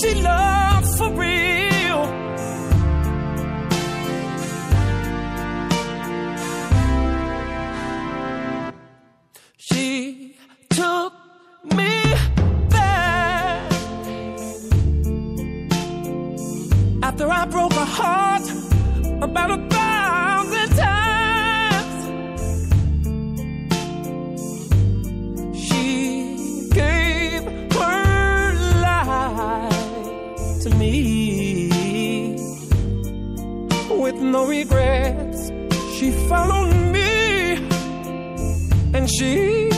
she loved for real. She took me back after I broke her heart about a. She found me, and she,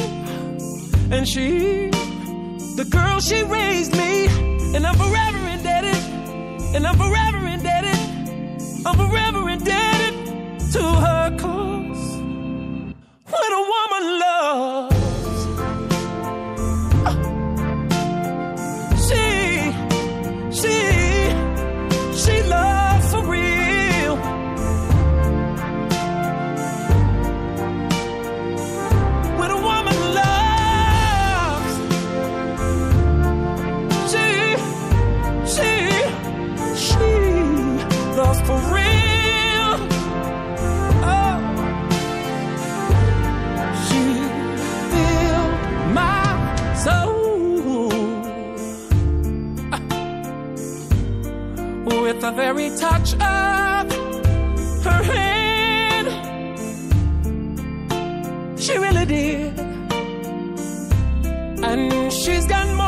and she, the girl she raised me, and I'm forever indebted, and I'm forever indebted, with the very touch of her hand. She really did. And she's got more.